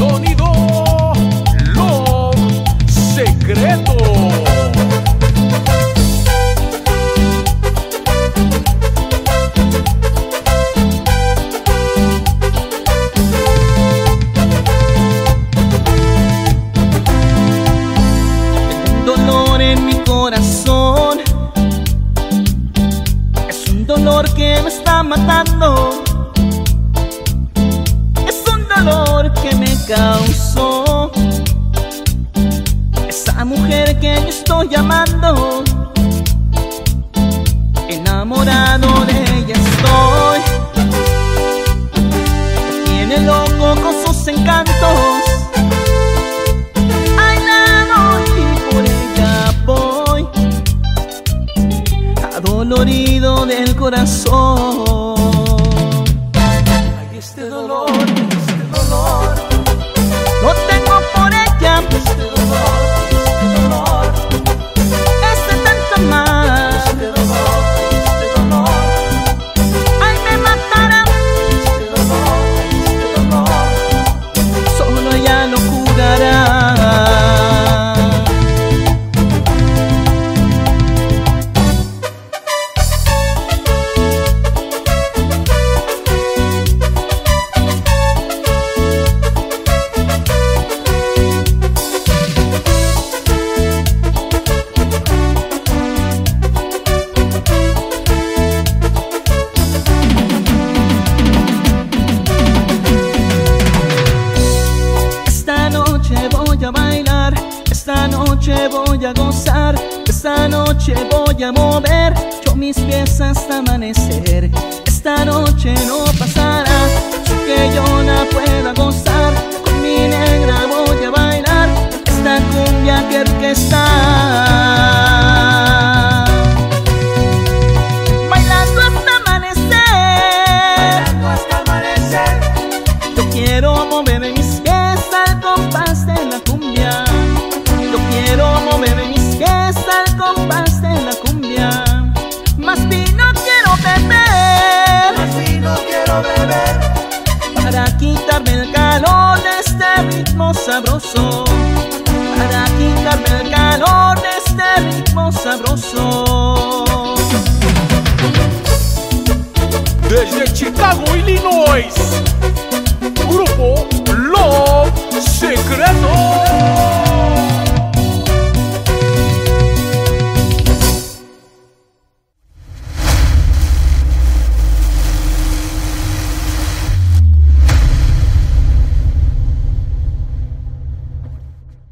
Sonido Lo Secreto. un dolor en mi corazón. Es un dolor que me está matando. Mujer que yo estoy amando. Enamorado de ella estoy. Me tiene loco con sus encantos. Ay, la doy y por ella voy Adolorido del corazón Ay, este dolor, noche voy a gozar, esta noche voy a mover yo mis pies hasta amanecer. Esta noche no pasará, sin que yo la pueda gozar. Para quitarme el calor de este ritmo sabroso. Para quitarme el calor de este ritmo sabroso. desde Chicago, Illinois,